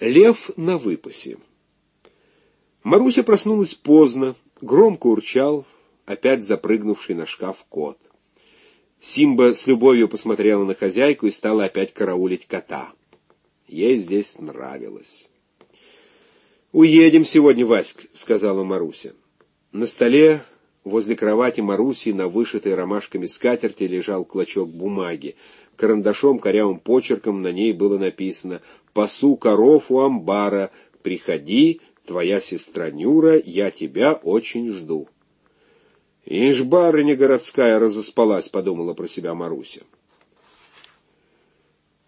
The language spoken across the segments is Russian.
Лев на выпасе. Маруся проснулась поздно, громко урчал, опять запрыгнувший на шкаф кот. Симба с любовью посмотрела на хозяйку и стала опять караулить кота. Ей здесь нравилось. «Уедем сегодня, Васьк», — сказала Маруся. На столе возле кровати Маруси на вышитой ромашками скатерти лежал клочок бумаги. Карандашом, корявым почерком на ней было написано «Пасу коров у амбара, приходи, твоя сестра Нюра, я тебя очень жду». «Ишь, барыня городская разоспалась», — подумала про себя Маруся.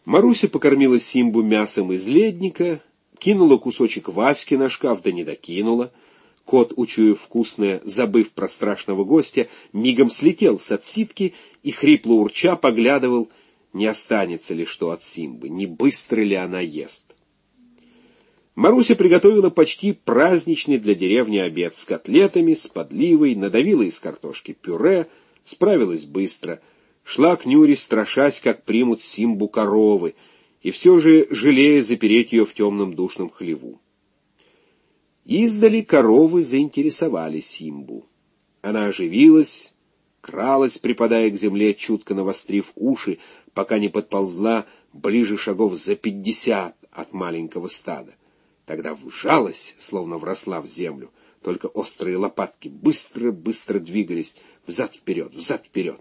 Маруся покормила Симбу мясом из ледника, кинула кусочек Васьки на шкаф, да не докинула. Кот, учуяв вкусное, забыв про страшного гостя, мигом слетел с отсидки и, хрипло урча, поглядывал, не останется ли что от Симбы, не быстро ли она ест. Маруся приготовила почти праздничный для деревни обед с котлетами, с подливой, надавила из картошки пюре, справилась быстро. Шла к Нюре, страшась, как примут Симбу коровы, и все же жалея запереть ее в темном душном хлеву. Издали коровы заинтересовали Симбу. Она оживилась, кралась, припадая к земле, чутко навострив уши, пока не подползла ближе шагов за пятьдесят от маленького стада. Тогда вжалась, словно вросла в землю, только острые лопатки быстро-быстро двигались взад-вперед, взад-вперед.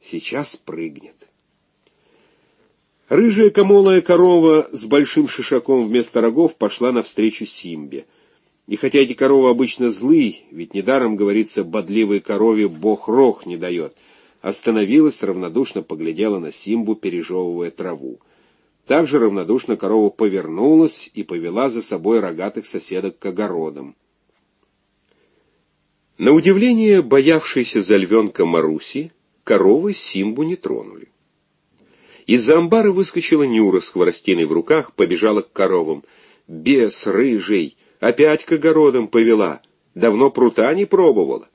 Сейчас прыгнет. Рыжая комолая корова с большим шишаком вместо рогов пошла навстречу Симбе. И хотя эти коровы обычно злы, ведь недаром, говорится, бодливой корове бог рог не дает, остановилась, равнодушно поглядела на Симбу, пережевывая траву. Также равнодушно корова повернулась и повела за собой рогатых соседок к огородам. На удивление боявшейся за львенка Маруси, коровы Симбу не тронули. Из-за амбара выскочила Нюра с хворостиной в руках, побежала к коровам. «Бес рыжий! Опять к огородам повела! Давно прута не пробовала!»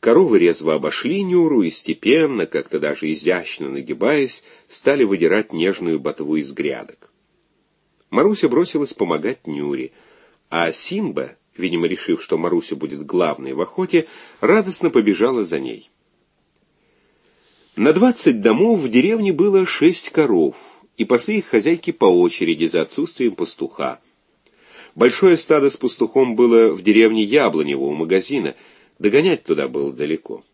Коровы резво обошли Нюру и степенно, как-то даже изящно нагибаясь, стали выдирать нежную ботву из грядок. Маруся бросилась помогать Нюре, а Симба, видимо, решив, что Маруся будет главной в охоте, радостно побежала за ней. На двадцать домов в деревне было шесть коров, и пасли их хозяйки по очереди за отсутствием пастуха. Большое стадо с пастухом было в деревне Яблонево у магазина — Догонять туда было далеко.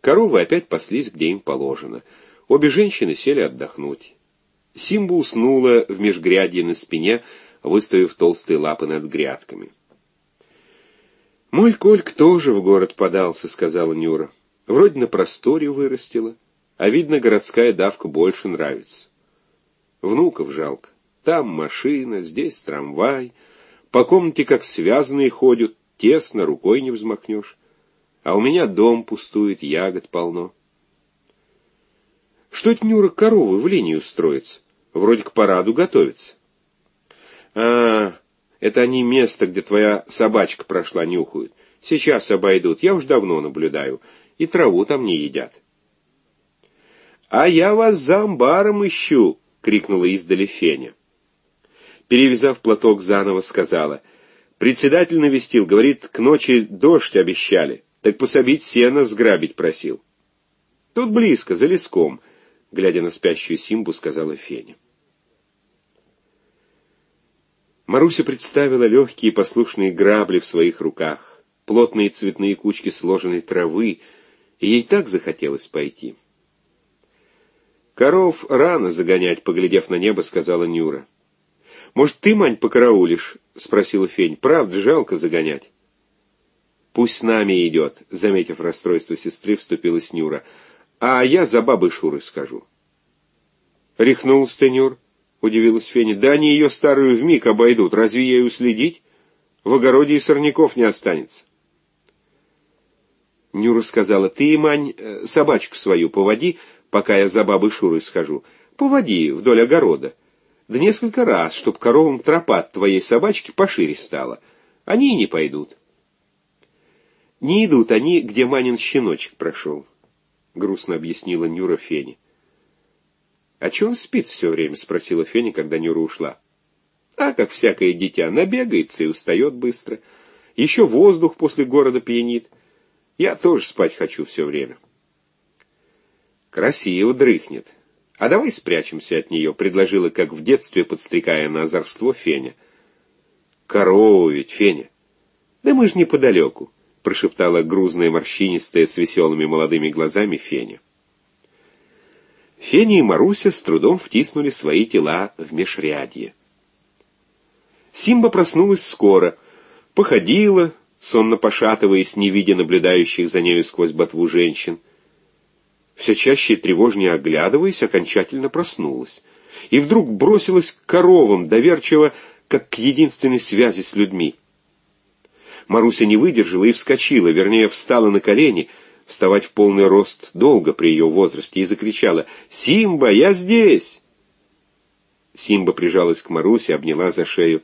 Коровы опять паслись, где им положено. Обе женщины сели отдохнуть. Симба уснула в межгрядье на спине, выставив толстые лапы над грядками. «Мой Кольк тоже в город подался», — сказала Нюра. «Вроде на просторе вырастила, а видно, городская давка больше нравится. Внуков жалко. Там машина, здесь трамвай. По комнате как связанные ходят, Тесно, рукой не взмахнешь. А у меня дом пустует, ягод полно. Что это Нюра коровы в линию строится? Вроде к параду готовится. А, это они место, где твоя собачка прошла, нюхают. Сейчас обойдут, я уж давно наблюдаю. И траву там не едят. «А я вас за амбаром ищу!» — крикнула издали Феня. Перевязав платок заново, сказала — Председатель навестил, говорит, к ночи дождь обещали, так пособить сено сграбить просил. Тут близко, за леском, глядя на спящую Симбу, сказала Феня. Маруся представила легкие послушные грабли в своих руках, плотные цветные кучки сложенной травы, и ей так захотелось пойти. «Коров рано загонять», — поглядев на небо, сказала Нюра. «Может, ты, Мань, покараулишь?» — спросила Фень. «Правда, жалко загонять». «Пусть с нами идет», — заметив расстройство сестры, вступилась Нюра. «А я за бабой Шурой скажу». «Рехнулся ты, Нюр?» — удивилась Феня. «Да они ее старую вмиг обойдут. Разве ей уследить? В огороде и сорняков не останется». Нюра сказала, «Ты, Мань, э, собачку свою поводи, пока я за бабой Шурой схожу. Поводи вдоль огорода». Да несколько раз, чтоб коровам тропа от твоей собачки пошире стала. Они и не пойдут. Не идут они, где Манин щеночек прошел, — грустно объяснила Нюра Фене. — А че он спит все время? — спросила Феня, когда Нюра ушла. А как всякое дитя, набегается и устает быстро. Еще воздух после города пьянит. Я тоже спать хочу все время. Красиво дрыхнет. А давай спрячемся от нее, предложила, как в детстве, подстрекая на озорство Феня. Корова ведь, Феня. Да мы ж неподалеку, прошептала грузная морщинистая с веселыми молодыми глазами Феня. Феня и Маруся с трудом втиснули свои тела в межрядье. Симба проснулась скоро, походила, сонно пошатываясь, не видя наблюдающих за нею сквозь ботву женщин. Все чаще и тревожнее оглядываясь, окончательно проснулась. И вдруг бросилась к коровам, доверчиво, как к единственной связи с людьми. Маруся не выдержала и вскочила, вернее, встала на колени — вставать в полный рост долго при ее возрасте, и закричала «Симба, я здесь!». Симба прижалась к Марусе, обняла за шею.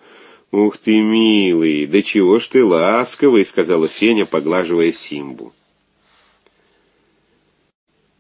«Ух ты, милый, да чего ж ты ласковый!» — сказала Феня, поглаживая Симбу.